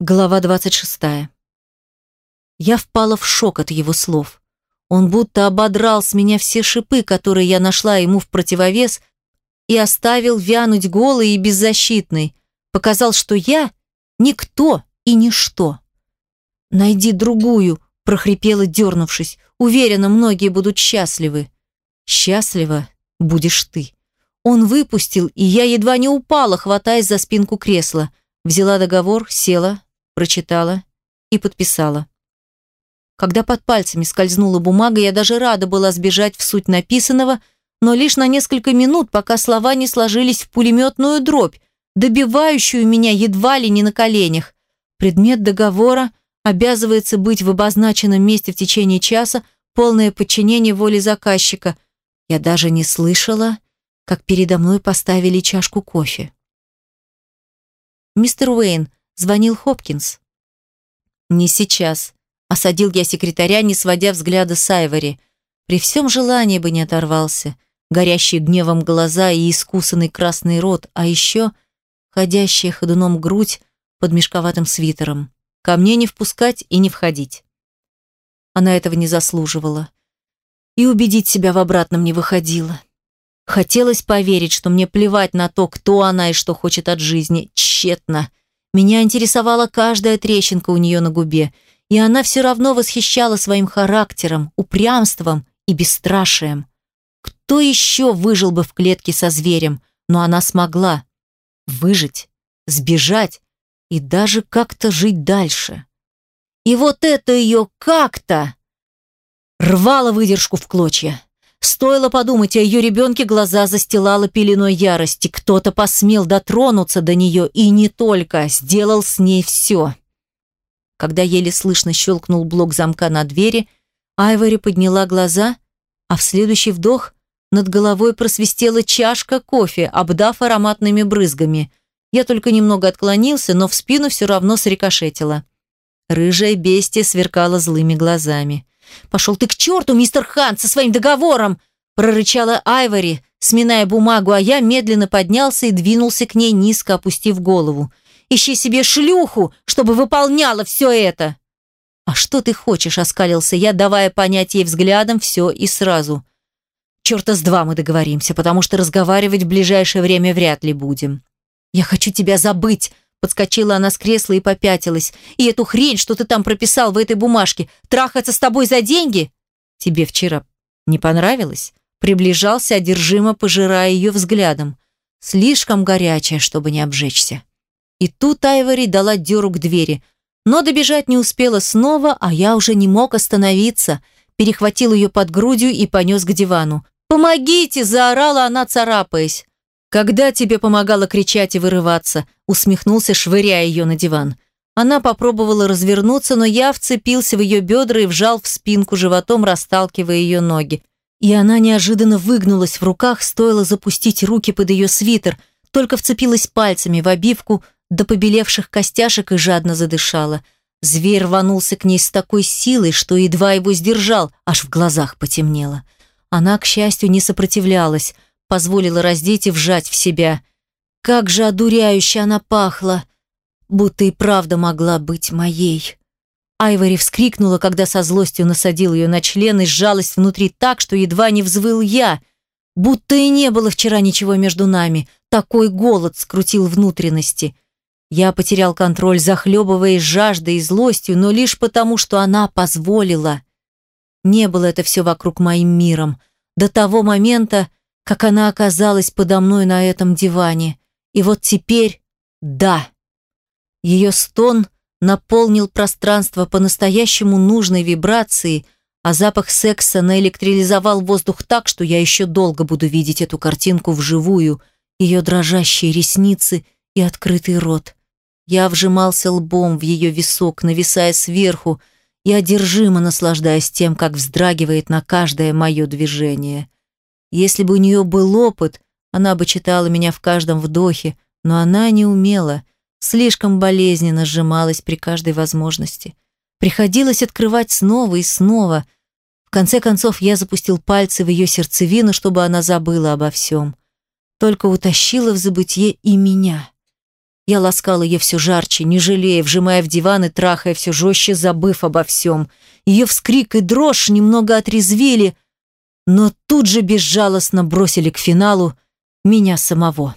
Глава 26. Я впала в шок от его слов. Он будто ободрал с меня все шипы, которые я нашла ему в противовес, и оставил вянуть голой и беззащитной. Показал, что я — никто и ничто. «Найди другую», — прохрипела, дернувшись. «Уверена, многие будут счастливы». «Счастлива будешь ты». Он выпустил, и я едва не упала, хватаясь за спинку кресла. Взяла договор, села, прочитала и подписала. Когда под пальцами скользнула бумага, я даже рада была сбежать в суть написанного, но лишь на несколько минут, пока слова не сложились в пулеметную дробь, добивающую меня едва ли не на коленях. Предмет договора обязывается быть в обозначенном месте в течение часа, полное подчинение воле заказчика. Я даже не слышала, как передо мной поставили чашку кофе. «Мистер Уэйн, Звонил Хопкинс. «Не сейчас», – осадил я секретаря, не сводя взгляда с Айвори. При всем желании бы не оторвался. Горящие гневом глаза и искусанный красный рот, а еще ходящая ходуном грудь под мешковатым свитером. Ко мне не впускать и не входить. Она этого не заслуживала. И убедить себя в обратном не выходило. Хотелось поверить, что мне плевать на то, кто она и что хочет от жизни. Тщетно. Меня интересовала каждая трещинка у нее на губе, и она все равно восхищала своим характером, упрямством и бесстрашием. Кто еще выжил бы в клетке со зверем, но она смогла выжить, сбежать и даже как-то жить дальше. И вот это ее как-то рвало выдержку в клочья. Стоило подумать о ее ребенке, глаза застилала пеленой ярости. Кто-то посмел дотронуться до нее, и не только, сделал с ней все. Когда еле слышно щелкнул блок замка на двери, Айвори подняла глаза, а в следующий вдох над головой просвистела чашка кофе, обдав ароматными брызгами. Я только немного отклонился, но в спину все равно срикошетило. Рыжая бестия сверкала злыми глазами. «Пошел ты к черту, мистер Хан, со своим договором!» прорычала Айвори, сминая бумагу, а я медленно поднялся и двинулся к ней, низко опустив голову. «Ищи себе шлюху, чтобы выполняла все это!» «А что ты хочешь?» – оскалился я, давая понять ей взглядом все и сразу. «Черта с два мы договоримся, потому что разговаривать в ближайшее время вряд ли будем». «Я хочу тебя забыть!» Подскочила она с кресла и попятилась. «И эту хрень, что ты там прописал в этой бумажке, трахаться с тобой за деньги?» «Тебе вчера не понравилось?» Приближался, одержимо пожирая ее взглядом. Слишком горячая, чтобы не обжечься. И тут Айвори дала дёру к двери. Но добежать не успела снова, а я уже не мог остановиться. Перехватил ее под грудью и понес к дивану. «Помогите!» – заорала она, царапаясь. «Когда тебе помогала кричать и вырываться?» усмехнулся, швыряя ее на диван. Она попробовала развернуться, но я вцепился в ее бедра и вжал в спинку животом, расталкивая ее ноги. И она неожиданно выгнулась в руках, стоило запустить руки под ее свитер, только вцепилась пальцами в обивку до побелевших костяшек и жадно задышала. Зверь рванулся к ней с такой силой, что едва его сдержал, аж в глазах потемнело. Она, к счастью, не сопротивлялась, позволила раздеть и вжать в себя. Как же одуряюще она пахла, будто и правда могла быть моей. Айвори вскрикнула, когда со злостью насадил ее на член и сжалась внутри так, что едва не взвыл я. Будто и не было вчера ничего между нами. Такой голод скрутил внутренности. Я потерял контроль, захлебываясь жаждой и злостью, но лишь потому, что она позволила. Не было это все вокруг моим миром. До того момента, как она оказалась подо мной на этом диване. И вот теперь да. Ее стон наполнил пространство по-настоящему нужной вибрации, а запах секса наэлектризовал воздух так, что я еще долго буду видеть эту картинку вживую, ее дрожащие ресницы и открытый рот. Я вжимался лбом в ее висок, нависая сверху, и одержимо наслаждаясь тем, как вздрагивает на каждое мое движение. Если бы у нее был опыт, она бы читала меня в каждом вдохе, но она не умела, слишком болезненно сжималась при каждой возможности. Приходилось открывать снова и снова. В конце концов я запустил пальцы в ее сердцевину, чтобы она забыла обо всем. Только утащила в забытье и меня. Я ласкал ее все жарче, не жалея, вжимая в диван и трахая все жестче, забыв обо всем. Ее вскрик и дрожь немного отрезвили, но тут же безжалостно бросили к финалу меня самого.